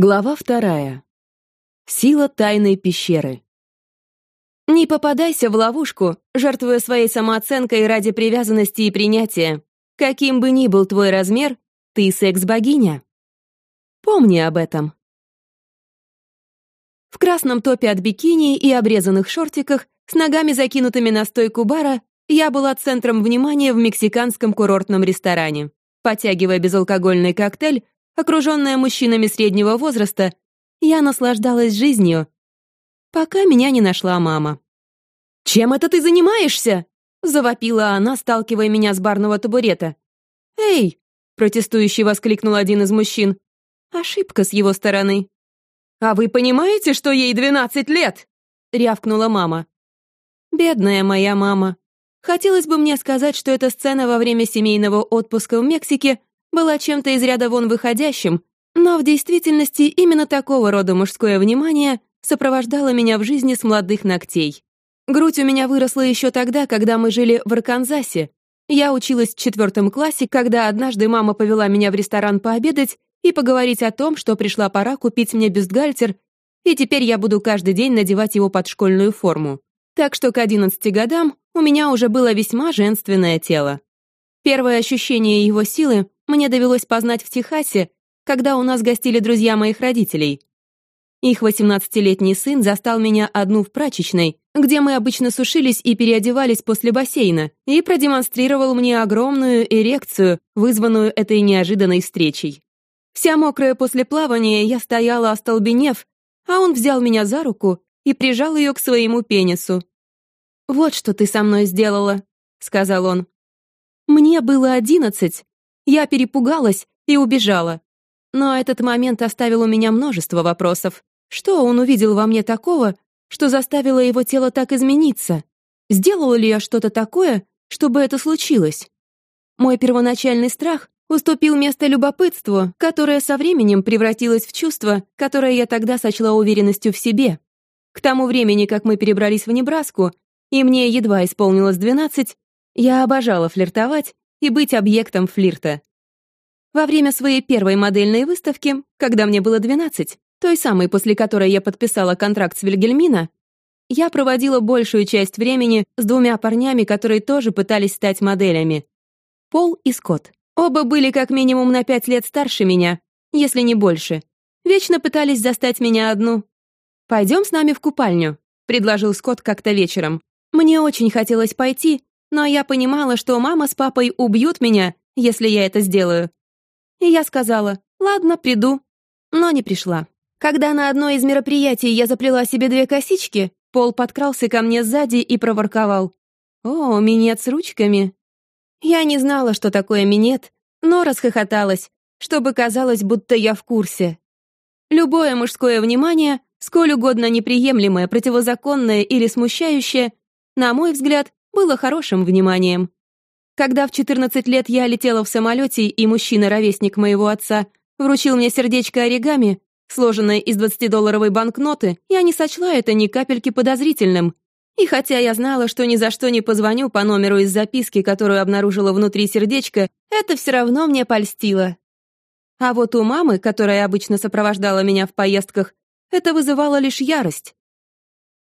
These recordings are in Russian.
Глава вторая. Сила тайной пещеры. Не попадайся в ловушку, жертвуя своей самооценкой ради привязанности и принятия. Каким бы ни был твой размер, ты секс-богиня. Помни об этом. В красном топе от бикини и обрезанных шортиках, с ногами закинутыми на стойку бара, я была центром внимания в мексиканском курортном ресторане. Потягивая безалкогольный коктейль, Окруженная мужчинами среднего возраста, я наслаждалась жизнью, пока меня не нашла мама. «Чем это ты занимаешься?» — завопила она, сталкивая меня с барного табурета. «Эй!» — протестующий воскликнул один из мужчин. Ошибка с его стороны. «А вы понимаете, что ей двенадцать лет?» — рявкнула мама. «Бедная моя мама. Хотелось бы мне сказать, что эта сцена во время семейного отпуска в Мексике была чем-то из ряда вон выходящим, но в действительности именно такого рода мужское внимание сопровождало меня в жизни с молодых ногтей. Грудь у меня выросла еще тогда, когда мы жили в Арканзасе. Я училась в четвертом классе, когда однажды мама повела меня в ресторан пообедать и поговорить о том, что пришла пора купить мне бюстгальтер, и теперь я буду каждый день надевать его под школьную форму. Так что к 11 годам у меня уже было весьма женственное тело. Первое ощущение его силы мне довелось познать в Техасе, когда у нас гостили друзья моих родителей. Их 18-летний сын застал меня одну в прачечной, где мы обычно сушились и переодевались после бассейна, и продемонстрировал мне огромную эрекцию, вызванную этой неожиданной встречей. Вся мокрая после плавания, я стояла остолбенев, а он взял меня за руку и прижал ее к своему пенису. «Вот что ты со мной сделала», — сказал он. Мне было одиннадцать. Я перепугалась и убежала. Но этот момент оставил у меня множество вопросов. Что он увидел во мне такого, что заставило его тело так измениться? Сделала ли я что-то такое, чтобы это случилось? Мой первоначальный страх уступил место любопытству, которое со временем превратилось в чувство, которое я тогда сочла уверенностью в себе. К тому времени, как мы перебрались в Небраску, и мне едва исполнилось двенадцать, я обожала флиртовать и быть объектом флирта. Во время своей первой модельной выставки, когда мне было 12, той самой, после которой я подписала контракт с Вильгельмина, я проводила большую часть времени с двумя парнями, которые тоже пытались стать моделями. Пол и Скотт. Оба были как минимум на пять лет старше меня, если не больше. Вечно пытались застать меня одну. «Пойдем с нами в купальню», — предложил Скотт как-то вечером. Мне очень хотелось пойти, но я понимала, что мама с папой убьют меня, если я это сделаю. И я сказала, ладно, приду, но не пришла. Когда на одно из мероприятий я заплела себе две косички, Пол подкрался ко мне сзади и проворковал. «О, минет с ручками». Я не знала, что такое минет, но расхохоталась, чтобы казалось, будто я в курсе. Любое мужское внимание, сколь угодно неприемлемое, противозаконное или смущающее, на мой взгляд, было хорошим вниманием. Когда в 14 лет я летела в самолете, и мужчина-ровесник моего отца вручил мне сердечко оригами, сложенное из 20-долларовой банкноты, я не сочла это ни капельки подозрительным. И хотя я знала, что ни за что не позвоню по номеру из записки, которую обнаружила внутри сердечка, это все равно мне польстило. А вот у мамы, которая обычно сопровождала меня в поездках, это вызывало лишь ярость.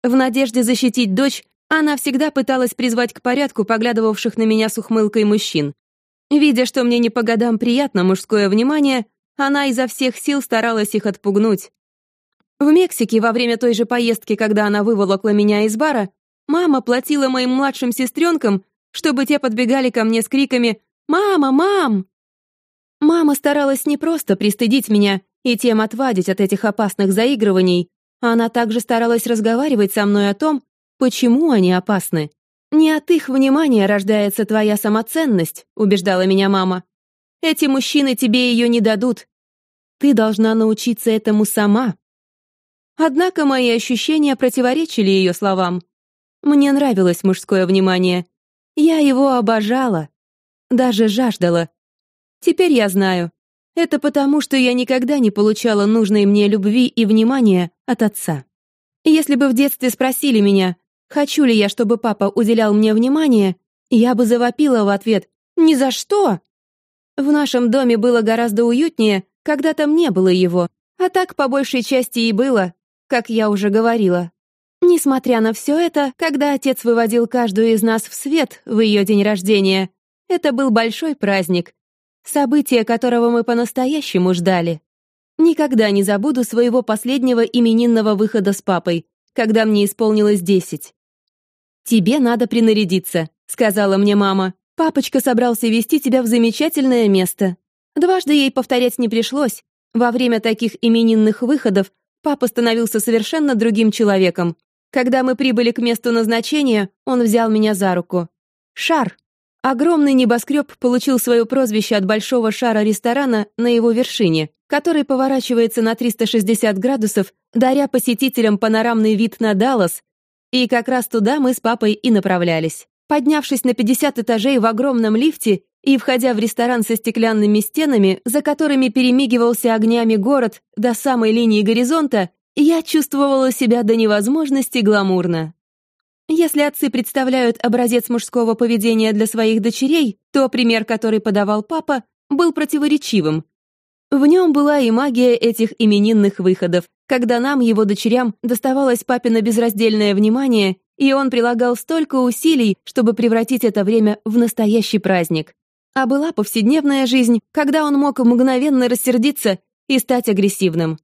В надежде защитить дочь, она всегда пыталась призвать к порядку поглядывавших на меня с ухмылкой мужчин. Видя, что мне не по годам приятно мужское внимание, она изо всех сил старалась их отпугнуть. В Мексике во время той же поездки, когда она выволокла меня из бара, мама платила моим младшим сестренкам, чтобы те подбегали ко мне с криками «Мама, мам!». Мама старалась не просто пристыдить меня и тем отвадить от этих опасных заигрываний, она также старалась разговаривать со мной о том, Почему они опасны? Не от их внимания рождается твоя самоценность, убеждала меня мама. Эти мужчины тебе ее не дадут. Ты должна научиться этому сама. Однако мои ощущения противоречили ее словам. Мне нравилось мужское внимание. Я его обожала. Даже жаждала. Теперь я знаю. Это потому, что я никогда не получала нужной мне любви и внимания от отца. Если бы в детстве спросили меня, Хочу ли я, чтобы папа уделял мне внимание, я бы завопила в ответ «Ни за что!». В нашем доме было гораздо уютнее, когда там не было его, А так, по большей части, и было, как я уже говорила. Несмотря на все это, когда отец выводил каждую из нас в свет в ее день рождения, это был большой праздник, событие которого мы по-настоящему ждали. Никогда не забуду своего последнего именинного выхода с папой, когда мне исполнилось десять. «Тебе надо принарядиться», — сказала мне мама. «Папочка собрался вести тебя в замечательное место». Дважды ей повторять не пришлось. Во время таких именинных выходов папа становился совершенно другим человеком. Когда мы прибыли к месту назначения, он взял меня за руку. «Шар». Огромный небоскреб получил свое прозвище от большого шара ресторана на его вершине, который поворачивается на 360 градусов, даря посетителям панорамный вид на Даллас, и как раз туда мы с папой и направлялись. Поднявшись на 50 этажей в огромном лифте и входя в ресторан со стеклянными стенами, за которыми перемигивался огнями город до самой линии горизонта, я чувствовала себя до невозможности гламурно. Если отцы представляют образец мужского поведения для своих дочерей, то пример, который подавал папа, был противоречивым. В нем была и магия этих именинных выходов, когда нам, его дочерям, доставалось папино безраздельное внимание, и он прилагал столько усилий, чтобы превратить это время в настоящий праздник. А была повседневная жизнь, когда он мог мгновенно рассердиться и стать агрессивным.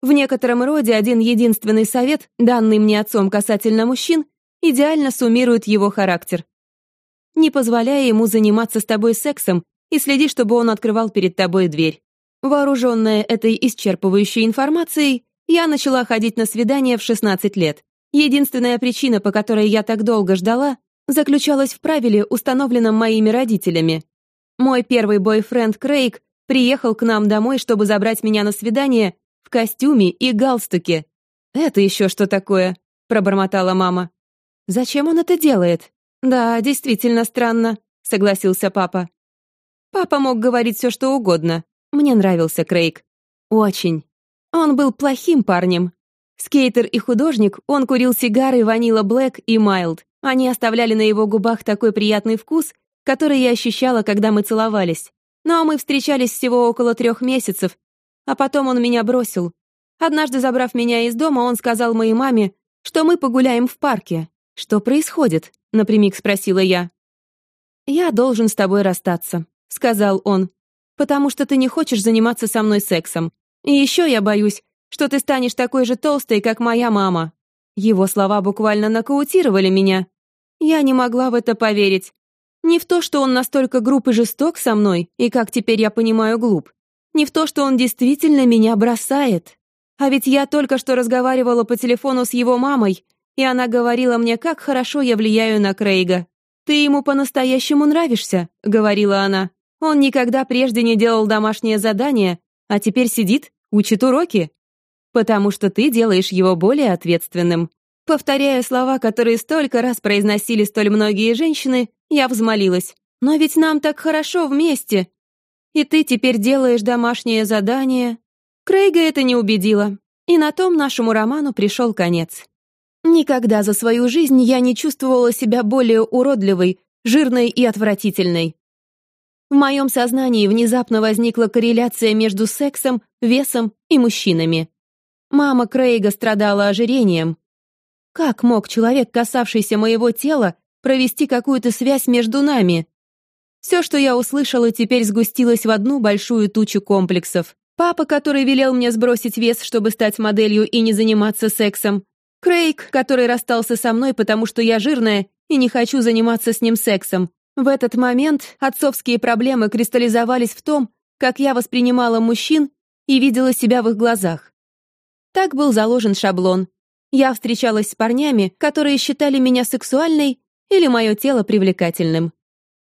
В некотором роде один единственный совет, данный мне отцом касательно мужчин, идеально суммирует его характер. Не позволяя ему заниматься с тобой сексом и следи, чтобы он открывал перед тобой дверь. Вооруженная этой исчерпывающей информацией, я начала ходить на свидания в 16 лет. Единственная причина, по которой я так долго ждала, заключалась в правиле, установленном моими родителями. Мой первый бойфренд Крейг приехал к нам домой, чтобы забрать меня на свидание в костюме и галстуке. «Это еще что такое?» — пробормотала мама. Зачем он это делает? Да, действительно странно, согласился папа. Папа мог говорить все, что угодно. Мне нравился Крейг. Очень. Он был плохим парнем. Скейтер и художник, он курил сигары Ванила Блэк и Майлд. Они оставляли на его губах такой приятный вкус, который я ощущала, когда мы целовались. Но мы встречались всего около трех месяцев, а потом он меня бросил. Однажды, забрав меня из дома, он сказал моей маме, что мы погуляем в парке. «Что происходит?» — напрямик спросила я. «Я должен с тобой расстаться», — сказал он, «потому что ты не хочешь заниматься со мной сексом. И еще я боюсь, что ты станешь такой же толстой, как моя мама». Его слова буквально нокаутировали меня. Я не могла в это поверить. Не в то, что он настолько груб и жесток со мной, и, как теперь я понимаю, глуп. Не в то, что он действительно меня бросает. А ведь я только что разговаривала по телефону с его мамой, и она говорила мне, как хорошо я влияю на Крейга. «Ты ему по-настоящему нравишься», — говорила она. «Он никогда прежде не делал домашнее задание, а теперь сидит, учит уроки. Потому что ты делаешь его более ответственным». Повторяя слова, которые столько раз произносили столь многие женщины, я взмолилась. «Но ведь нам так хорошо вместе. И ты теперь делаешь домашнее задание». Крейга это не убедило, и на том нашему роману пришел конец. Никогда за свою жизнь я не чувствовала себя более уродливой, жирной и отвратительной. В моем сознании внезапно возникла корреляция между сексом, весом и мужчинами. Мама Крейга страдала ожирением. Как мог человек, касавшийся моего тела, провести какую-то связь между нами? Все, что я услышала, теперь сгустилось в одну большую тучу комплексов. Папа, который велел мне сбросить вес, чтобы стать моделью и не заниматься сексом, Крейг, который расстался со мной, потому что я жирная и не хочу заниматься с ним сексом. В этот момент отцовские проблемы кристаллизовались в том, как я воспринимала мужчин и видела себя в их глазах. Так был заложен шаблон. Я встречалась с парнями, которые считали меня сексуальной или мое тело привлекательным.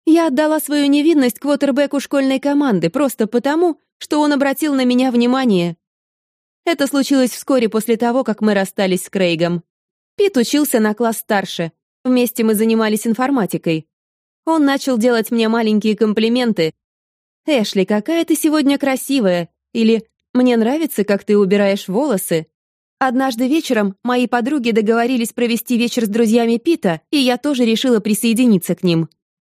Я отдала свою невинность квотербеку школьной команды просто потому, что он обратил на меня внимание, это случилось вскоре после того, как мы расстались с Крейгом. Пит учился на класс старше. Вместе мы занимались информатикой. Он начал делать мне маленькие комплименты. «Эшли, какая ты сегодня красивая!» Или «Мне нравится, как ты убираешь волосы». Однажды вечером мои подруги договорились провести вечер с друзьями Пита, и я тоже решила присоединиться к ним.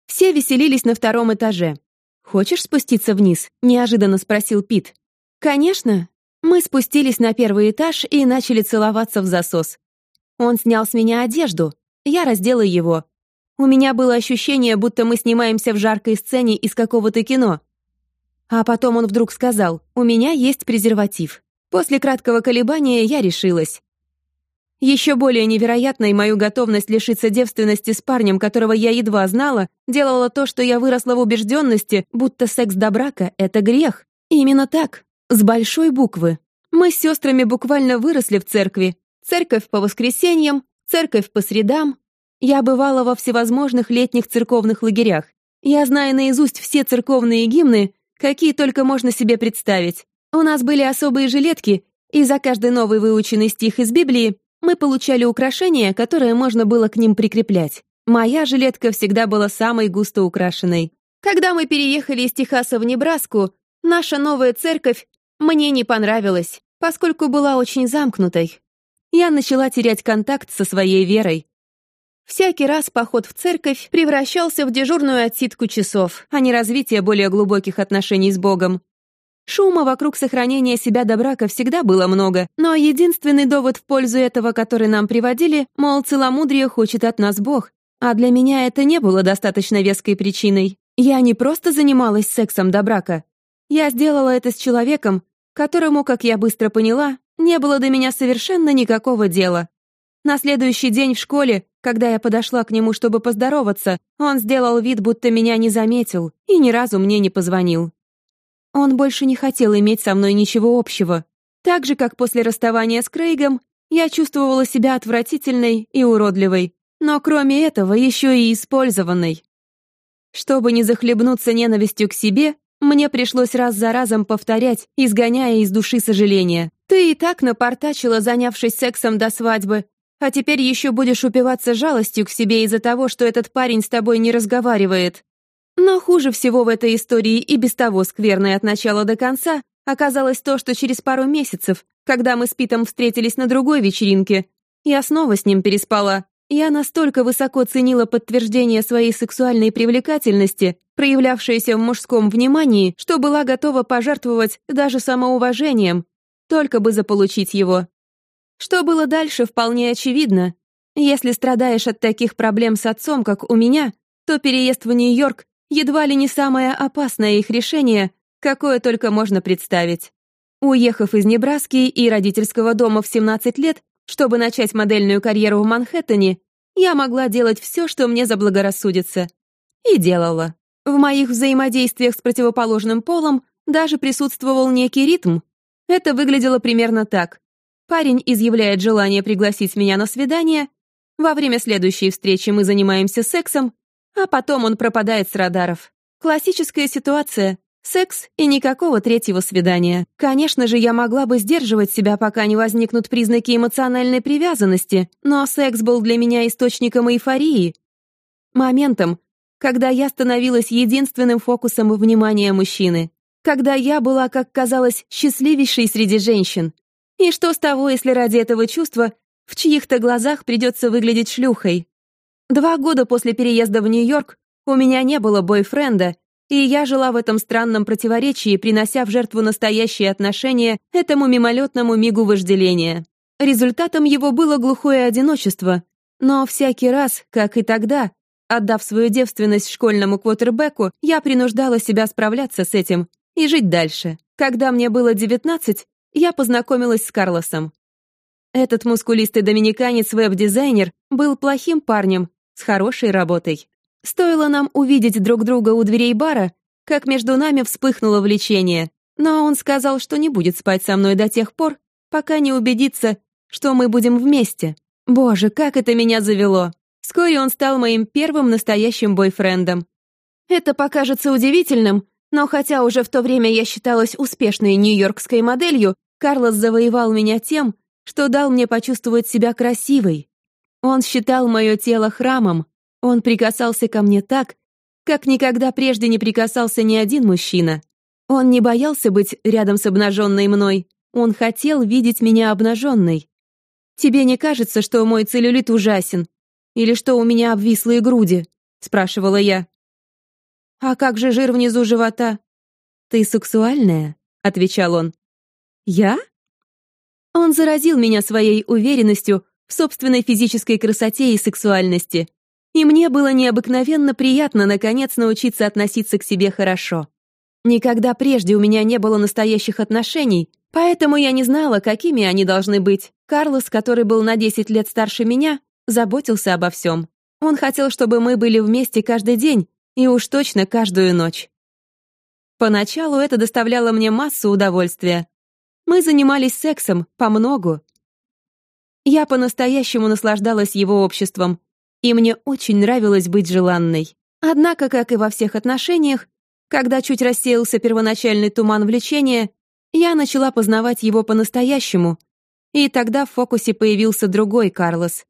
Все веселились на втором этаже. «Хочешь спуститься вниз?» — неожиданно спросил Пит. «Конечно», Мы спустились на первый этаж и начали целоваться в засос. Он снял с меня одежду, я раздела его. У меня было ощущение, будто мы снимаемся в жаркой сцене из какого-то кино. А потом он вдруг сказал, «У меня есть презерватив». После краткого колебания я решилась. Еще более невероятной мою готовность лишиться девственности с парнем, которого я едва знала, делала то, что я выросла в убежденности, будто секс до брака — это грех. Именно так, с большой буквы. Мы с сестрами буквально выросли в церкви. Церковь по воскресеньям, церковь по средам. Я бывала во всевозможных летних церковных лагерях. Я знаю наизусть все церковные гимны, какие только можно себе представить. У нас были особые жилетки, и за каждый новый выученный стих из Библии мы получали украшения, которые можно было к ним прикреплять. Моя жилетка всегда была самой густо украшенной. Когда мы переехали из Техаса в Небраску, наша новая церковь мне не понравилась, поскольку была очень замкнутой. Я начала терять контакт со своей верой. Всякий раз поход в церковь превращался в дежурную отсидку часов, а не развитие более глубоких отношений с Богом. Шума вокруг сохранения себя до брака всегда было много, но единственный довод в пользу этого, который нам приводили, мол, целомудрие хочет от нас Бог. А для меня это не было достаточно веской причиной. Я не просто занималась сексом до брака. Я сделала это с человеком, которому, как я быстро поняла, не было до меня совершенно никакого дела. На следующий день в школе, когда я подошла к нему, чтобы поздороваться, он сделал вид, будто меня не заметил и ни разу мне не позвонил. Он больше не хотел иметь со мной ничего общего. Так же, как после расставания с Крейгом, я чувствовала себя отвратительной и уродливой, но кроме этого еще и использованной. Чтобы не захлебнуться ненавистью к себе, мне пришлось раз за разом повторять, изгоняя из души сожаления. «Ты и так напортачила, занявшись сексом до свадьбы, а теперь еще будешь упиваться жалостью к себе из-за того, что этот парень с тобой не разговаривает. Но хуже всего в этой истории и без того скверной от начала до конца оказалось то, что через пару месяцев, когда мы с Питом встретились на другой вечеринке, я снова с ним переспала. Я настолько высоко ценила подтверждение своей сексуальной привлекательности, проявлявшееся в мужском внимании, что была готова пожертвовать даже самоуважением, только бы заполучить его. Что было дальше, вполне очевидно. Если страдаешь от таких проблем с отцом, как у меня, то переезд в Нью-Йорк едва ли не самое опасное их решение, какое только можно представить. Уехав из Небраски и родительского дома в 17 лет, чтобы начать модельную карьеру в Манхэттене, я могла делать все, что мне заблагорассудится. И делала. В моих взаимодействиях с противоположным полом даже присутствовал некий ритм. Это выглядело примерно так. Парень изъявляет желание пригласить меня на свидание, во время следующей встречи мы занимаемся сексом, а потом он пропадает с радаров. Классическая ситуация. Секс и никакого третьего свидания. Конечно же, я могла бы сдерживать себя, пока не возникнут признаки эмоциональной привязанности, но секс был для меня источником эйфории. Моментом, когда я становилась единственным фокусом внимания мужчины. Когда я была, как казалось, счастливейшей среди женщин. И что с того, если ради этого чувства в чьих-то глазах придется выглядеть шлюхой? Два года после переезда в Нью-Йорк у меня не было бойфренда, и я жила в этом странном противоречии, принося в жертву настоящие отношения этому мимолетному мигу вожделения. Результатом его было глухое одиночество, но всякий раз, как и тогда, отдав свою девственность школьному квотербеку, я принуждала себя справляться с этим и жить дальше. Когда мне было 19, я познакомилась с Карлосом. Этот мускулистый доминиканец веб-дизайнер был плохим парнем, с хорошей работой. Стоило нам увидеть друг друга у дверей бара, как между нами вспыхнуло влечение, но он сказал, что не будет спать со мной до тех пор, пока не убедится, что мы будем вместе. Боже, как это меня завело! Вскоре он стал моим первым настоящим бойфрендом. Это покажется удивительным, но хотя уже в то время я считалась успешной нью-йоркской моделью, Карлос завоевал меня тем, что дал мне почувствовать себя красивой, он считал мое тело храмом. Он прикасался ко мне так, как никогда прежде не прикасался ни один мужчина. Он не боялся быть рядом с обнаженной мной. Он хотел видеть меня обнаженной. «Тебе не кажется, что мой целлюлит ужасен? Или что у меня обвислые груди?» — спрашивала я. «А как же жир внизу живота?» «Ты сексуальная?» — отвечал он. Я? Он заразил меня своей уверенностью в собственной физической красоте и сексуальности. И мне было необыкновенно приятно, наконец, научиться относиться к себе хорошо. Никогда прежде у меня не было настоящих отношений, поэтому я не знала, какими они должны быть. Карлос, который был на 10 лет старше меня, заботился обо всем. Он хотел, чтобы мы были вместе каждый день и уж точно каждую ночь. Поначалу это доставляло мне массу удовольствия. Мы занимались сексом, по многу. Я по-настоящему наслаждалась его обществом, и мне очень нравилось быть желанной. Однако, как и во всех отношениях, когда чуть рассеялся первоначальный туман влечения, я начала познавать его по-настоящему, и тогда в фокусе появился другой Карлос.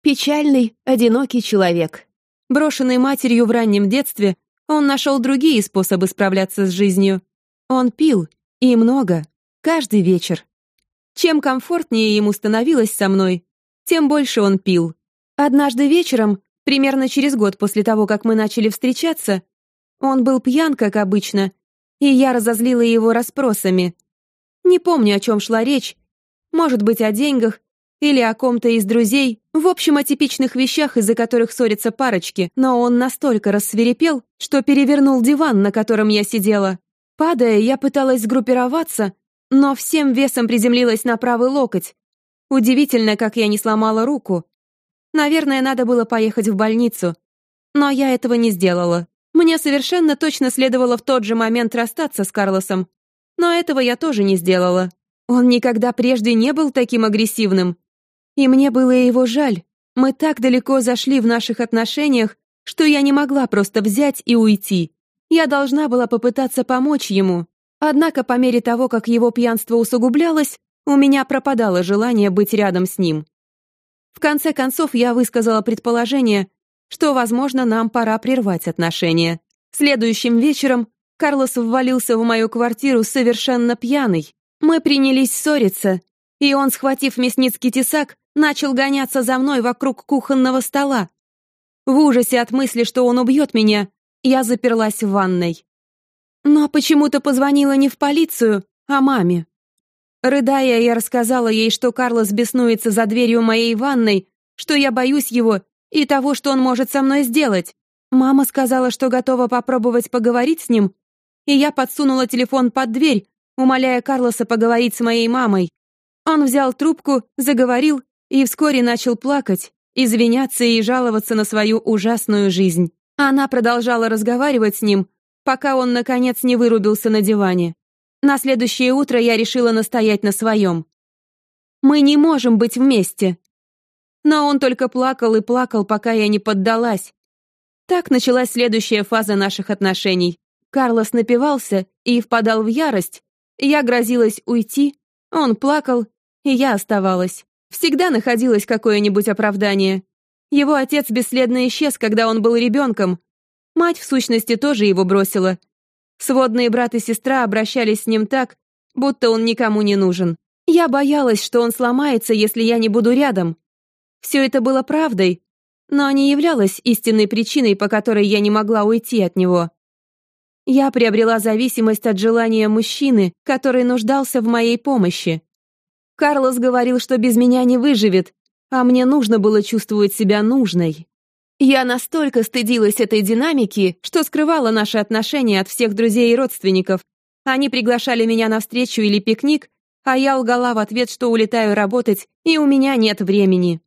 Печальный, одинокий человек. Брошенный матерью в раннем детстве, он нашел другие способы справляться с жизнью. Он пил, и много, каждый вечер. Чем комфортнее ему становилось со мной, тем больше он пил. Однажды вечером, примерно через год после того, как мы начали встречаться, он был пьян, как обычно, и я разозлила его расспросами. Не помню, о чем шла речь, может быть, о деньгах или о ком-то из друзей, в общем, о типичных вещах, из-за которых ссорятся парочки, но он настолько рассверепел, что перевернул диван, на котором я сидела. Падая, я пыталась сгруппироваться, но всем весом приземлилась на правый локоть. Удивительно, как я не сломала руку. Наверное, надо было поехать в больницу. Но я этого не сделала. Мне совершенно точно следовало в тот же момент расстаться с Карлосом. Но этого я тоже не сделала. Он никогда прежде не был таким агрессивным. И мне было его жаль. Мы так далеко зашли в наших отношениях, что я не могла просто взять и уйти. Я должна была попытаться помочь ему. Однако по мере того, как его пьянство усугублялось, у меня пропадало желание быть рядом с ним. В конце концов, я высказала предположение, что, возможно, нам пора прервать отношения. Следующим вечером Карлос ввалился в мою квартиру совершенно пьяный. Мы принялись ссориться, и он, схватив мясницкий тесак, начал гоняться за мной вокруг кухонного стола. В ужасе от мысли, что он убьет меня, я заперлась в ванной. Но почему-то позвонила не в полицию, а маме. Рыдая, я рассказала ей, что Карлос беснуется за дверью моей ванной, что я боюсь его и того, что он может со мной сделать. Мама сказала, что готова попробовать поговорить с ним, и я подсунула телефон под дверь, умоляя Карлоса поговорить с моей мамой. Он взял трубку, заговорил и вскоре начал плакать, извиняться и жаловаться на свою ужасную жизнь. Она продолжала разговаривать с ним, пока он, наконец, не вырубился на диване. На следующее утро я решила настоять на своем. Мы не можем быть вместе. Но он только плакал и плакал, пока я не поддалась. Так началась следующая фаза наших отношений. Карлос напивался и впадал в ярость. Я грозилась уйти, он плакал, и я оставалась. Всегда находилось какое-нибудь оправдание. Его отец бесследно исчез, когда он был ребенком. Мать, в сущности, тоже его бросила — Сводные брат и сестра обращались с ним так, будто он никому не нужен. Я боялась, что он сломается, если я не буду рядом. Все это было правдой, но не являлось истинной причиной, по которой я не могла уйти от него. Я приобрела зависимость от желания мужчины, который нуждался в моей помощи. Карлос говорил, что без меня не выживет, а мне нужно было чувствовать себя нужной. Я настолько стыдилась этой динамики, что скрывала наши отношения от всех друзей и родственников. Они приглашали меня на встречу или пикник, а я лгала в ответ, что улетаю работать, и у меня нет времени.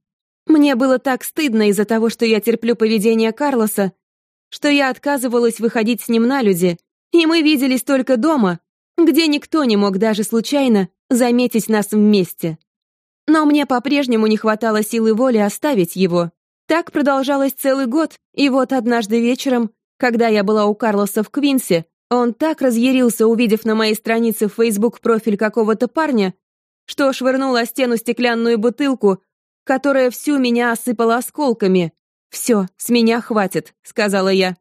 Мне было так стыдно из-за того, что я терплю поведение Карлоса, что я отказывалась выходить с ним на люди, и мы виделись только дома, где никто не мог даже случайно заметить нас вместе. Но мне по-прежнему не хватало силы воли оставить его. Так продолжалось целый год, и вот однажды вечером, когда я была у Карлоса в Квинсе, он так разъярился, увидев на моей странице в Facebook профиль какого-то парня, что швырнул о стену стеклянную бутылку, которая всю меня осыпала осколками. «Все, с меня хватит», — сказала я.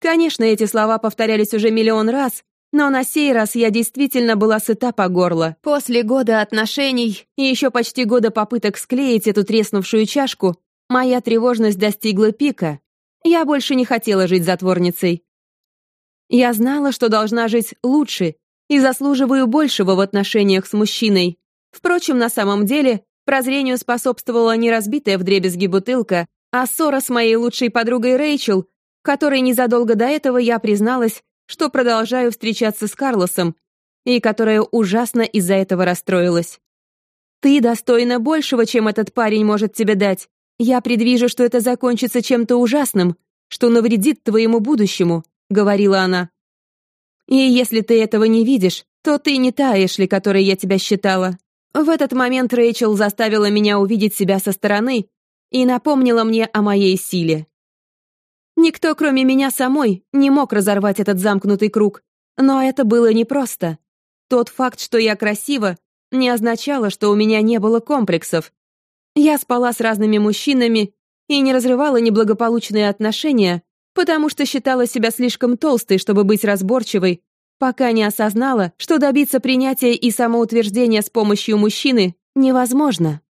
Конечно, эти слова повторялись уже миллион раз, но на сей раз я действительно была сыта по горло. После года отношений и еще почти года попыток склеить эту треснувшую чашку, Моя тревожность достигла пика. Я больше не хотела жить затворницей. Я знала, что должна жить лучше, и заслуживаю большего в отношениях с мужчиной. Впрочем, на самом деле, прозрению способствовала не разбитая вдребезги бутылка, а ссора с моей лучшей подругой Рэйчел, которой незадолго до этого я призналась, что продолжаю встречаться с Карлосом, и которая ужасно из-за этого расстроилась. «Ты достойна большего, чем этот парень может тебе дать. Я предвижу, что это закончится чем-то ужасным, что навредит твоему будущему», — говорила она. «И если ты этого не видишь, то ты не та Эшли, которой я тебя считала». В этот момент Рэйчел заставила меня увидеть себя со стороны и напомнила мне о моей силе. Никто, кроме меня самой, не мог разорвать этот замкнутый круг, но это было непросто. Тот факт, что я красива, не означало, что у меня не было комплексов. Я спала с разными мужчинами и не разрывала неблагополучные отношения, потому что считала себя слишком толстой, чтобы быть разборчивой, пока не осознала, что добиться принятия и самоутверждения с помощью мужчины невозможно.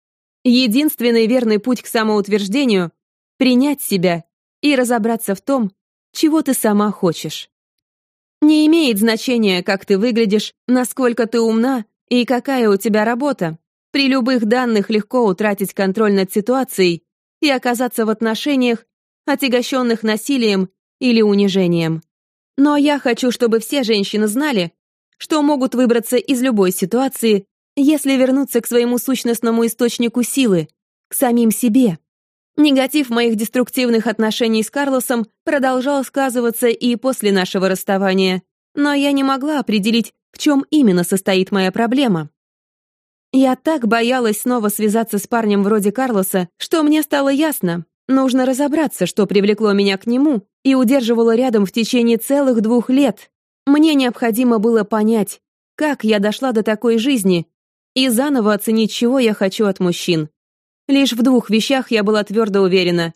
Единственный верный путь к самоутверждению — принять себя и разобраться в том, чего ты сама хочешь. Не имеет значения, как ты выглядишь, насколько ты умна и какая у тебя работа. При любых данных легко утратить контроль над ситуацией и оказаться в отношениях, отягощенных насилием или унижением. Но я хочу, чтобы все женщины знали, что могут выбраться из любой ситуации, если вернуться к своему сущностному источнику силы, к самим себе. Негатив моих деструктивных отношений с Карлосом продолжал сказываться и после нашего расставания, но я не могла определить, в чем именно состоит моя проблема. Я так боялась снова связаться с парнем вроде Карлоса, что мне стало ясно, нужно разобраться, что привлекло меня к нему и удерживало рядом в течение целых двух лет. Мне необходимо было понять, как я дошла до такой жизни, и заново оценить, чего я хочу от мужчин. Лишь в двух вещах я была твердо уверена.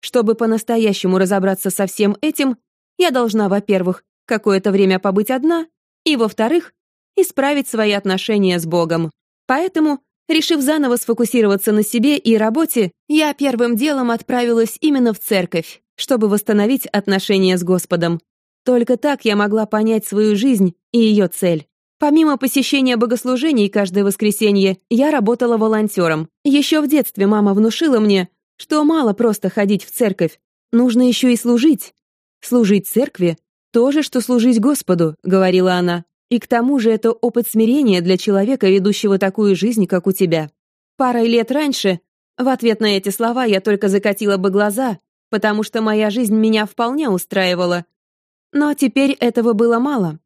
Чтобы по-настоящему разобраться со всем этим, я должна, во-первых, какое-то время побыть одна, и, во-вторых, исправить свои отношения с Богом. Поэтому, решив заново сфокусироваться на себе и работе, я первым делом отправилась именно в церковь, чтобы восстановить отношения с Господом. Только так я могла понять свою жизнь и ее цель. Помимо посещения богослужений каждое воскресенье, я работала волонтером. Еще в детстве мама внушила мне, что мало просто ходить в церковь, нужно еще и служить. Служить церкви — то же, что служить Господу, говорила она. И к тому же это опыт смирения для человека, ведущего такую жизнь, как у тебя. Парой лет раньше, в ответ на эти слова я только закатила бы глаза, потому что моя жизнь меня вполне устраивала. Но теперь этого было мало.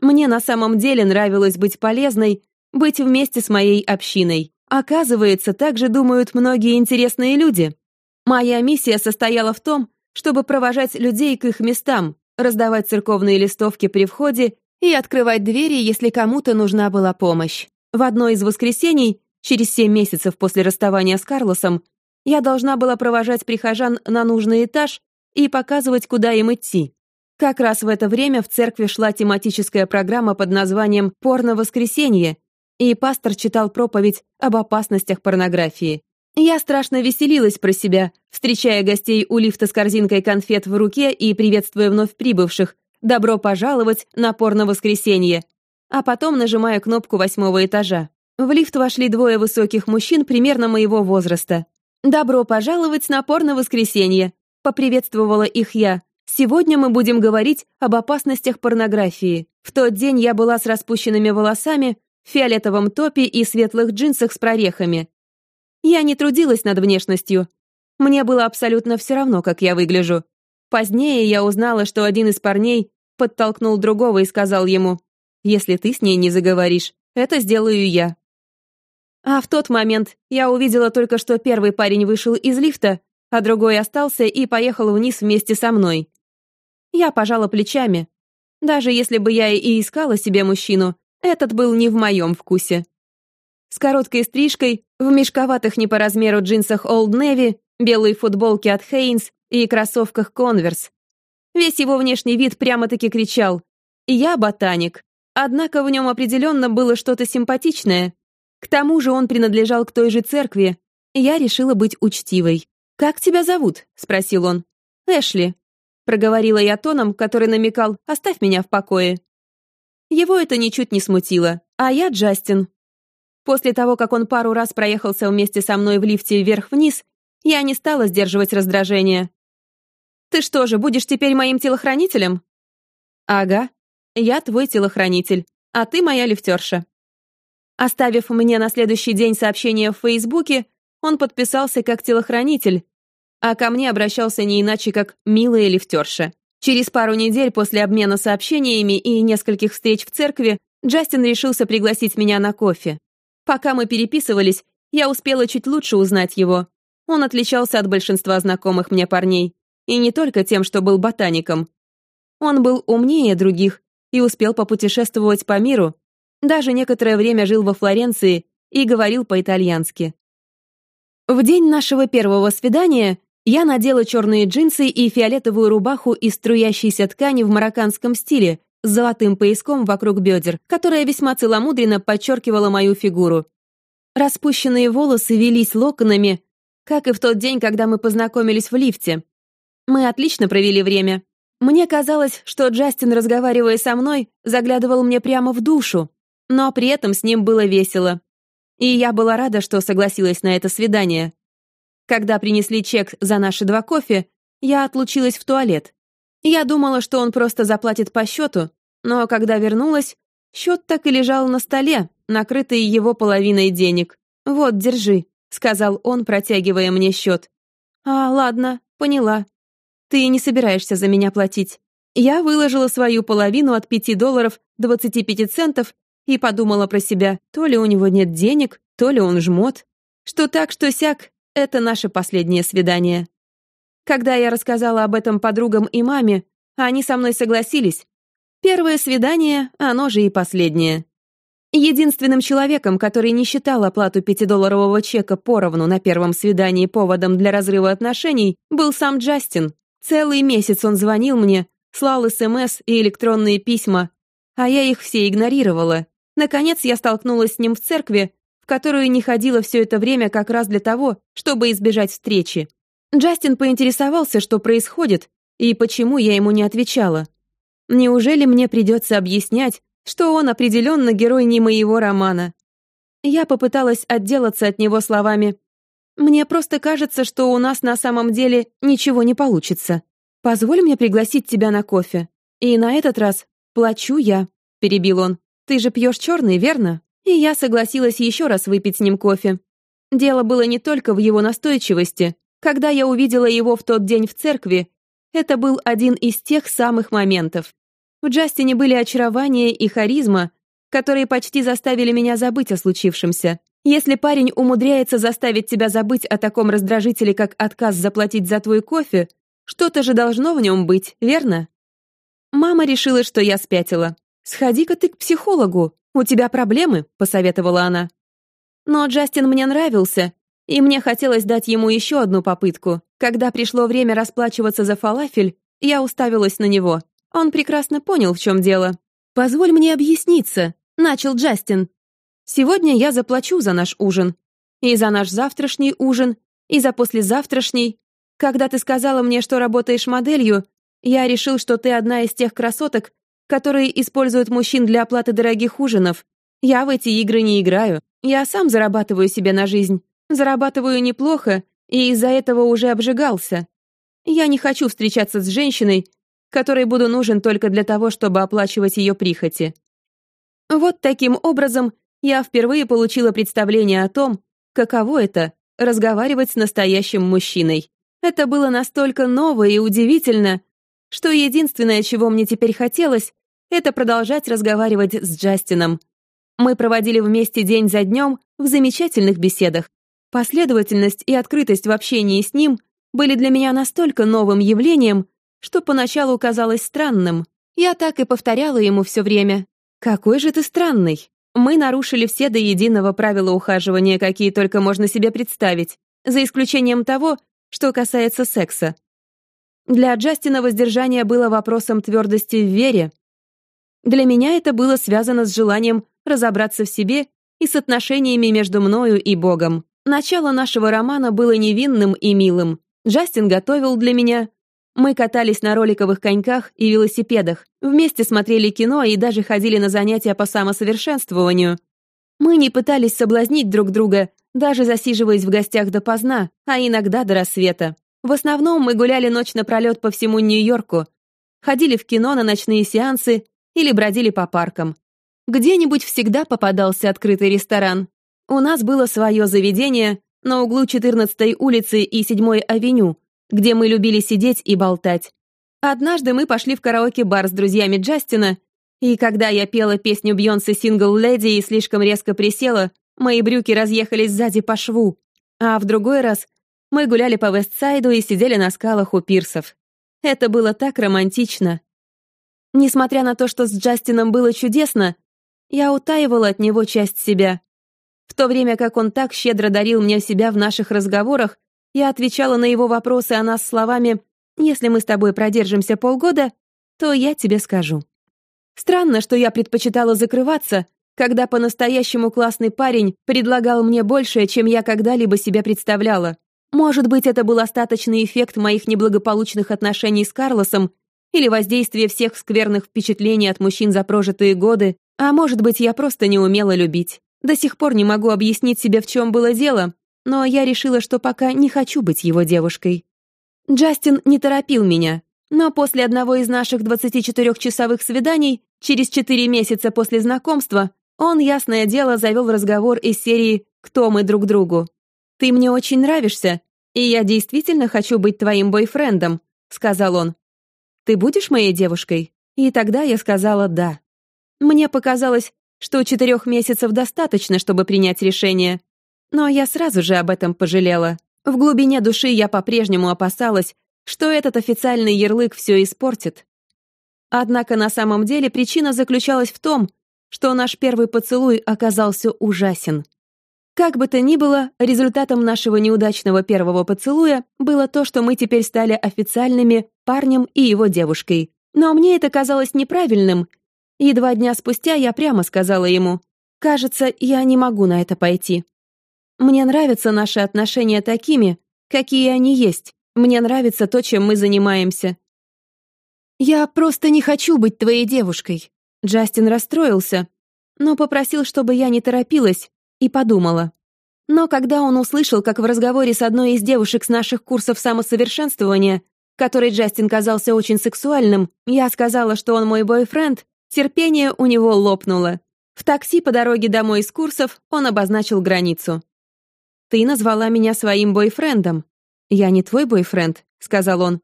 Мне на самом деле нравилось быть полезной, быть вместе с моей общиной. Оказывается, так же думают многие интересные люди. Моя миссия состояла в том, чтобы провожать людей к их местам, раздавать церковные листовки при входе и открывать двери, если кому-то нужна была помощь. В одно из воскресений, через семь месяцев после расставания с Карлосом, я должна была провожать прихожан на нужный этаж и показывать, куда им идти. Как раз в это время в церкви шла тематическая программа под названием «Порно-воскресенье», и пастор читал проповедь об опасностях порнографии. Я страшно веселилась про себя, встречая гостей у лифта с корзинкой конфет в руке и приветствуя вновь прибывших «Добро пожаловать на порно-воскресенье», а потом нажимая кнопку восьмого этажа. В лифт вошли двое высоких мужчин примерно моего возраста. «Добро пожаловать на порно-воскресенье», — поприветствовала их я. Сегодня мы будем говорить об опасностях порнографии. В тот день я была с распущенными волосами, в фиолетовом топе и светлых джинсах с прорехами. Я не трудилась над внешностью. Мне было абсолютно все равно, как я выгляжу. Позднее я узнала, что один из парней подтолкнул другого и сказал ему, «Если ты с ней не заговоришь, это сделаю я». А в тот момент я увидела только, что первый парень вышел из лифта, а другой остался и поехал вниз вместе со мной. Я пожала плечами. Даже если бы я и искала себе мужчину, этот был не в моем вкусе. С короткой стрижкой, в мешковатых не по размеру джинсах Old Navy, белой футболке от Хейнс и кроссовках Converse. Весь его внешний вид прямо-таки кричал «Я ботаник». Однако в нем определенно было что-то симпатичное. К тому же он принадлежал к той же церкви. Я решила быть учтивой. «Как тебя зовут?» — спросил он. «Эшли», Проговорила я тоном, который намекал «оставь меня в покое». Его это ничуть не смутило, а я Джастин. После того, как он пару раз проехался вместе со мной в лифте вверх-вниз, я не стала сдерживать раздражение. «Ты что же, будешь теперь моим телохранителем?» «Ага, я твой телохранитель, а ты моя лифтерша». Оставив мне на следующий день сообщение в Фейсбуке, он подписался как телохранитель, а ко мне обращался не иначе, как «милая лифтерша». Через пару недель после обмена сообщениями и нескольких встреч в церкви Джастин решился пригласить меня на кофе. Пока мы переписывались, я успела чуть лучше узнать его. Он отличался от большинства знакомых мне парней. И не только тем, что был ботаником. Он был умнее других и успел попутешествовать по миру. Даже некоторое время жил во Флоренции и говорил по-итальянски. В день нашего первого свидания я надела черные джинсы и фиолетовую рубаху из струящейся ткани в марокканском стиле с золотым пояском вокруг бедер, которая весьма целомудренно подчеркивала мою фигуру. Распущенные волосы велись локонами, как и в тот день, когда мы познакомились в лифте. Мы отлично провели время. Мне казалось, что Джастин, разговаривая со мной, заглядывал мне прямо в душу, но при этом с ним было весело. И я была рада, что согласилась на это свидание. Когда принесли чек за наши два кофе, я отлучилась в туалет. Я думала, что он просто заплатит по счету, но когда вернулась, счет так и лежал на столе, накрытый его половиной денег. «Вот, держи», — сказал он, протягивая мне счет. «А, ладно, поняла. Ты не собираешься за меня платить». Я выложила свою половину от 5 долларов 25 центов и подумала про себя, то ли у него нет денег, то ли он жмот. Что так, что сяк, это наше последнее свидание. Когда я рассказала об этом подругам и маме, они со мной согласились. Первое свидание, оно же и последнее. Единственным человеком, который не считал оплату пятидолларового чека поровну на первом свидании поводом для разрыва отношений, был сам Джастин. Целый месяц он звонил мне, слал СМС и электронные письма, а я их все игнорировала. Наконец я столкнулась с ним в церкви, в которую не ходила все это время как раз для того, чтобы избежать встречи. Джастин поинтересовался, что происходит, и почему я ему не отвечала. Неужели мне придется объяснять, что он определенно герой не моего романа? Я попыталась отделаться от него словами «Мне просто кажется, что у нас на самом деле ничего не получится. Позволь мне пригласить тебя на кофе. И на этот раз плачу я», — перебил он. «Ты же пьешь черный, верно?» и я согласилась еще раз выпить с ним кофе. Дело было не только в его настойчивости. Когда я увидела его в тот день в церкви, это был один из тех самых моментов. В Джастине были очарование и харизма, которые почти заставили меня забыть о случившемся. Если парень умудряется заставить тебя забыть о таком раздражителе, как отказ заплатить за твой кофе, что-то же должно в нем быть, верно? Мама решила, что я спятила. «Сходи-ка ты к психологу», «У тебя проблемы?» — посоветовала она. Но Джастин мне нравился, и мне хотелось дать ему еще одну попытку. Когда пришло время расплачиваться за фалафель, я уставилась на него. Он прекрасно понял, в чем дело. «Позволь мне объясниться», — начал Джастин. «Сегодня я заплачу за наш ужин. И за наш завтрашний ужин, и за послезавтрашний. Когда ты сказала мне, что работаешь моделью, я решил, что ты одна из тех красоток, которые используют мужчин для оплаты дорогих ужинов. Я в эти игры не играю. Я сам зарабатываю себе на жизнь. Зарабатываю неплохо, и из-за этого уже обжигался. Я не хочу встречаться с женщиной, которой буду нужен только для того, чтобы оплачивать ее прихоти. Вот таким образом я впервые получила представление о том, каково это — разговаривать с настоящим мужчиной. Это было настолько ново и удивительно, что единственное, чего мне теперь хотелось, это продолжать разговаривать с Джастином. Мы проводили вместе день за днем в замечательных беседах. Последовательность и открытость в общении с ним были для меня настолько новым явлением, что поначалу казалось странным. Я так и повторяла ему все время. «Какой же ты странный!» Мы нарушили все до единого правила ухаживания, какие только можно себе представить, за исключением того, что касается секса. Для Джастина воздержание было вопросом твердости в вере, для меня это было связано с желанием разобраться в себе и с отношениями между мною и Богом. Начало нашего романа было невинным и милым. Джастин готовил для меня. Мы катались на роликовых коньках и велосипедах, вместе смотрели кино и даже ходили на занятия по самосовершенствованию. Мы не пытались соблазнить друг друга, даже засиживаясь в гостях допоздна, а иногда до рассвета. В основном мы гуляли ночь напролет по всему Нью-Йорку, ходили в кино на ночные сеансы или бродили по паркам. Где-нибудь всегда попадался открытый ресторан. У нас было свое заведение на углу 14-й улицы и 7-й авеню, где мы любили сидеть и болтать. Однажды мы пошли в караоке-бар с друзьями Джастина, и когда я пела песню Бьонсе «Сингл Леди» и слишком резко присела, мои брюки разъехались сзади по шву. А в другой раз мы гуляли по Вестсайду и сидели на скалах у пирсов. Это было так романтично. Несмотря на то, что с Джастином было чудесно, я утаивала от него часть себя. В то время как он так щедро дарил мне себя в наших разговорах, я отвечала на его вопросы о нас словами «Если мы с тобой продержимся полгода, то я тебе скажу». Странно, что я предпочитала закрываться, когда по-настоящему классный парень предлагал мне большее, чем я когда-либо себе представляла. Может быть, это был остаточный эффект моих неблагополучных отношений с Карлосом или воздействие всех скверных впечатлений от мужчин за прожитые годы, а может быть, я просто не умела любить. До сих пор не могу объяснить себе, в чем было дело, но я решила, что пока не хочу быть его девушкой. Джастин не торопил меня, но после одного из наших 24-часовых свиданий, через 4 месяца после знакомства, он, ясное дело, завел разговор из серии «Кто мы друг другу?». «Ты мне очень нравишься, и я действительно хочу быть твоим бойфрендом», — сказал он. «Ты будешь моей девушкой?» И тогда я сказала «да». Мне показалось, что четырех месяцев достаточно, чтобы принять решение. Но я сразу же об этом пожалела. В глубине души я по-прежнему опасалась, что этот официальный ярлык все испортит. Однако на самом деле причина заключалась в том, что наш первый поцелуй оказался ужасен. Как бы то ни было, результатом нашего неудачного первого поцелуя было то, что мы теперь стали официальными парнем и его девушкой. Но мне это казалось неправильным, и два дня спустя я прямо сказала ему, «Кажется, я не могу на это пойти. Мне нравятся наши отношения такими, какие они есть. Мне нравится то, чем мы занимаемся». «Я просто не хочу быть твоей девушкой». Джастин расстроился, но попросил, чтобы я не торопилась, и подумала. Но когда он услышал, как в разговоре с одной из девушек с наших курсов самосовершенствования, который Джастин казался очень сексуальным, я сказала, что он мой бойфренд, Терпение у него лопнуло. В такси по дороге домой из курсов он обозначил границу. «Ты назвала меня своим бойфрендом». «Я не твой бойфренд», — сказал он.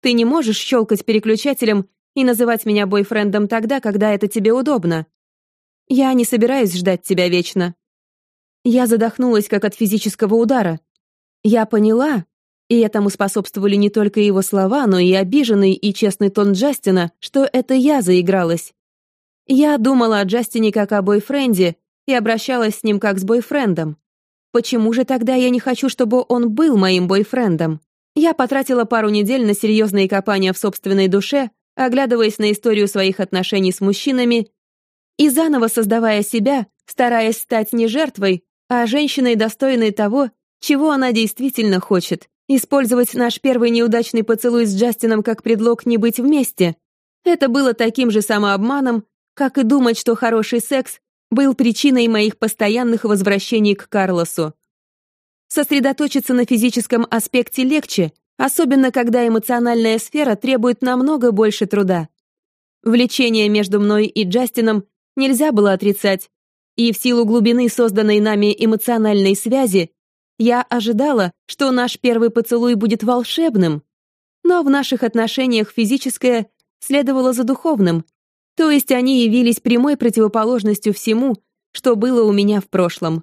«Ты не можешь щелкать переключателем и называть меня бойфрендом тогда, когда это тебе удобно. Я не собираюсь ждать тебя вечно». Я задохнулась, как от физического удара. Я поняла, и этому способствовали не только его слова, но и обиженный и честный тон Джастина, что это я заигралась. Я думала о Джастине как о бойфренде и обращалась с ним как с бойфрендом. Почему же тогда я не хочу, чтобы он был моим бойфрендом? Я потратила пару недель на серьезные копания в собственной душе, оглядываясь на историю своих отношений с мужчинами и заново создавая себя, стараясь стать не жертвой, а женщиной, достойной того, чего она действительно хочет. Использовать наш первый неудачный поцелуй с Джастином как предлог не быть вместе. Это было таким же самообманом, как и думать, что хороший секс был причиной моих постоянных возвращений к Карлосу. Сосредоточиться на физическом аспекте легче, особенно когда эмоциональная сфера требует намного больше труда. Влечение между мной и Джастином нельзя было отрицать, и в силу глубины созданной нами эмоциональной связи я ожидала, что наш первый поцелуй будет волшебным, но в наших отношениях физическое следовало за духовным, то есть они явились прямой противоположностью всему, что было у меня в прошлом.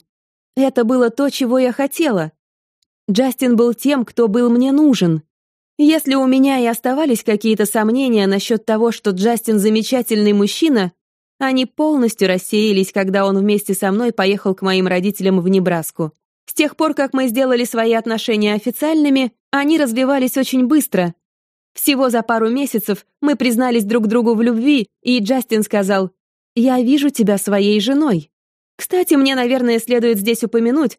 Это было то, чего я хотела. Джастин был тем, кто был мне нужен. Если у меня и оставались какие-то сомнения насчет того, что Джастин замечательный мужчина, они полностью рассеялись, когда он вместе со мной поехал к моим родителям в Небраску. С тех пор, как мы сделали свои отношения официальными, они развивались очень быстро, всего за пару месяцев мы признались друг другу в любви, и Джастин сказал, «Я вижу тебя своей женой». Кстати, мне, наверное, следует здесь упомянуть,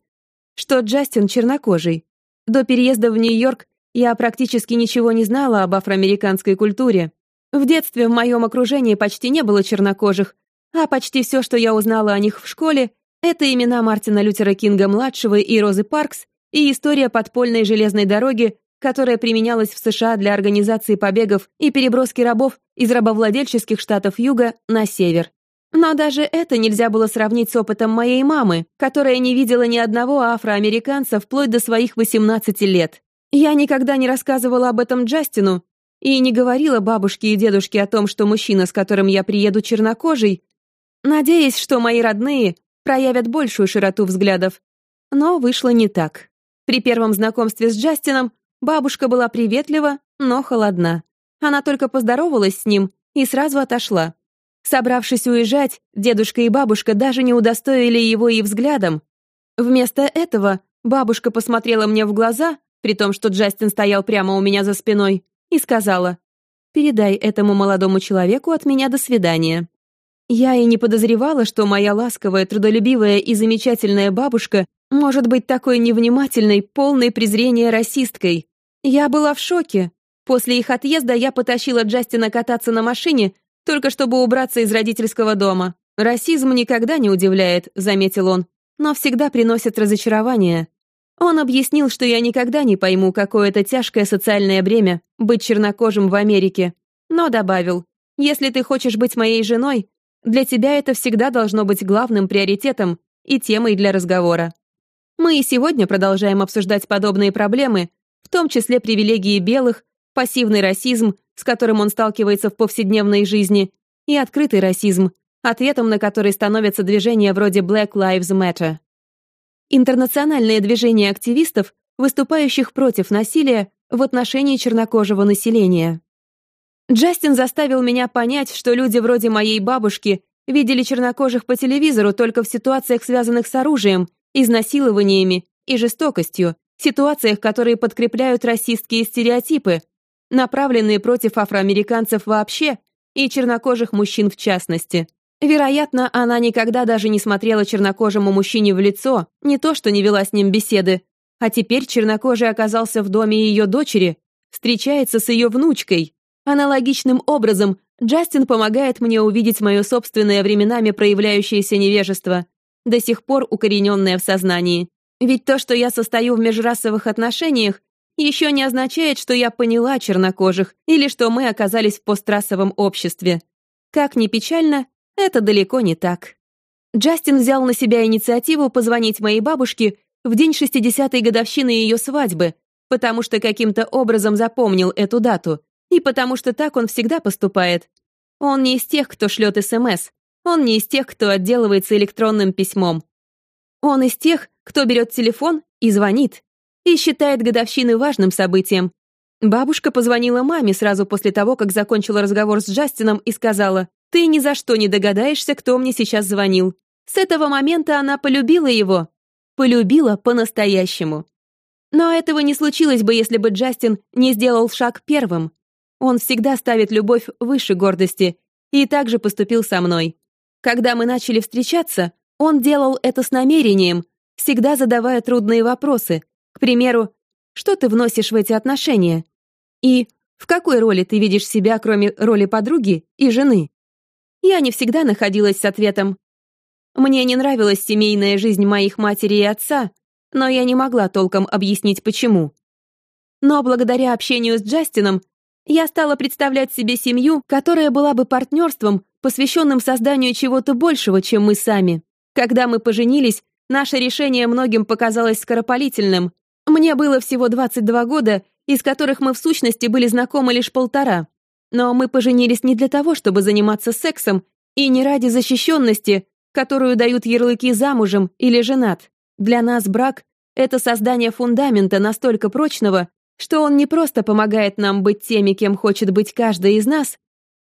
что Джастин чернокожий. До переезда в Нью-Йорк я практически ничего не знала об афроамериканской культуре. В детстве в моем окружении почти не было чернокожих, а почти все, что я узнала о них в школе, это имена Мартина Лютера Кинга-младшего и Розы Паркс и история подпольной железной дороги, которая применялась в США для организации побегов и переброски рабов из рабовладельческих штатов Юга на север. Но даже это нельзя было сравнить с опытом моей мамы, которая не видела ни одного афроамериканца вплоть до своих 18 лет. Я никогда не рассказывала об этом Джастину и не говорила бабушке и дедушке о том, что мужчина, с которым я приеду чернокожий, надеясь, что мои родные проявят большую широту взглядов. Но вышло не так. При первом знакомстве с Джастином бабушка была приветлива, но холодна. Она только поздоровалась с ним и сразу отошла. Собравшись уезжать, дедушка и бабушка даже не удостоили его и взглядом. Вместо этого бабушка посмотрела мне в глаза, при том, что Джастин стоял прямо у меня за спиной, и сказала, «Передай этому молодому человеку от меня до свидания». Я и не подозревала, что моя ласковая, трудолюбивая и замечательная бабушка может быть такой невнимательной, полной презрения расисткой. Я была в шоке. После их отъезда я потащила Джастина кататься на машине, только чтобы убраться из родительского дома. Расизм никогда не удивляет, заметил он, но всегда приносит разочарование. Он объяснил, что я никогда не пойму, какое это тяжкое социальное бремя быть чернокожим в Америке, но добавил, если ты хочешь быть моей женой, для тебя это всегда должно быть главным приоритетом и темой для разговора. Мы и сегодня продолжаем обсуждать подобные проблемы, в том числе привилегии белых, пассивный расизм, с которым он сталкивается в повседневной жизни, и открытый расизм, ответом на который становятся движения вроде Black Lives Matter. Интернациональное движение активистов, выступающих против насилия в отношении чернокожего населения. Джастин заставил меня понять, что люди вроде моей бабушки видели чернокожих по телевизору только в ситуациях, связанных с оружием, изнасилованиями и жестокостью, ситуациях, которые подкрепляют расистские стереотипы, направленные против афроамериканцев вообще и чернокожих мужчин в частности. Вероятно, она никогда даже не смотрела чернокожему мужчине в лицо, не то что не вела с ним беседы, а теперь чернокожий оказался в доме ее дочери, встречается с ее внучкой. Аналогичным образом Джастин помогает мне увидеть мое собственное временами проявляющееся невежество, до сих пор укорененное в сознании. Ведь то, что я состою в межрасовых отношениях, еще не означает, что я поняла чернокожих или что мы оказались в пострасовом обществе. Как ни печально, это далеко не так. Джастин взял на себя инициативу позвонить моей бабушке в день 60-й годовщины ее свадьбы, потому что каким-то образом запомнил эту дату и потому что так он всегда поступает. Он не из тех, кто шлет СМС. Он не из тех, кто отделывается электронным письмом. Он из тех, кто берет телефон и звонит. И считает годовщины важным событием. Бабушка позвонила маме сразу после того, как закончила разговор с Джастином и сказала, «Ты ни за что не догадаешься, кто мне сейчас звонил». С этого момента она полюбила его. Полюбила по-настоящему. Но этого не случилось бы, если бы Джастин не сделал шаг первым. Он всегда ставит любовь выше гордости, и так же поступил со мной. Когда мы начали встречаться, он делал это с намерением, всегда задавая трудные вопросы. К примеру, что ты вносишь в эти отношения? И в какой роли ты видишь себя, кроме роли подруги и жены? Я не всегда находилась с ответом. Мне не нравилась семейная жизнь моих матери и отца, но я не могла толком объяснить, почему. Но благодаря общению с Джастином я стала представлять себе семью, которая была бы партнерством, посвященным созданию чего-то большего, чем мы сами. Когда мы поженились, наше решение многим показалось скоропалительным. Мне было всего 22 года, из которых мы в сущности были знакомы лишь полтора. Но мы поженились не для того, чтобы заниматься сексом, и не ради защищенности, которую дают ярлыки замужем или женат. Для нас брак — это создание фундамента настолько прочного, что он не просто помогает нам быть теми, кем хочет быть каждый из нас,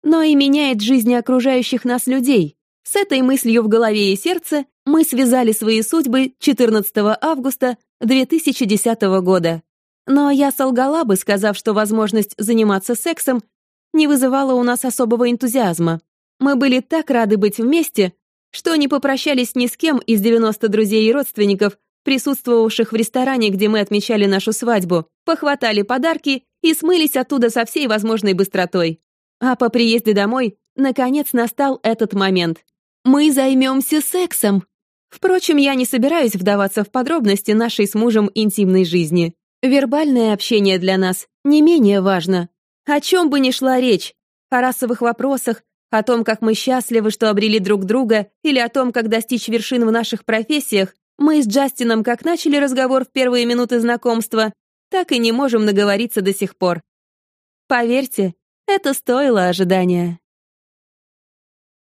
но и меняет жизни окружающих нас людей. С этой мыслью в голове и сердце мы связали свои судьбы 14 августа 2010 года. Но я солгала бы, сказав, что возможность заниматься сексом не вызывала у нас особого энтузиазма. Мы были так рады быть вместе, что не попрощались ни с кем из 90 друзей и родственников, присутствовавших в ресторане, где мы отмечали нашу свадьбу, похватали подарки и смылись оттуда со всей возможной быстротой. А по приезде домой, наконец, настал этот момент. Мы займемся сексом. Впрочем, я не собираюсь вдаваться в подробности нашей с мужем интимной жизни. Вербальное общение для нас не менее важно. О чем бы ни шла речь, о расовых вопросах, о том, как мы счастливы, что обрели друг друга, или о том, как достичь вершин в наших профессиях, мы с Джастином как начали разговор в первые минуты знакомства, так и не можем наговориться до сих пор. Поверьте, это стоило ожидания.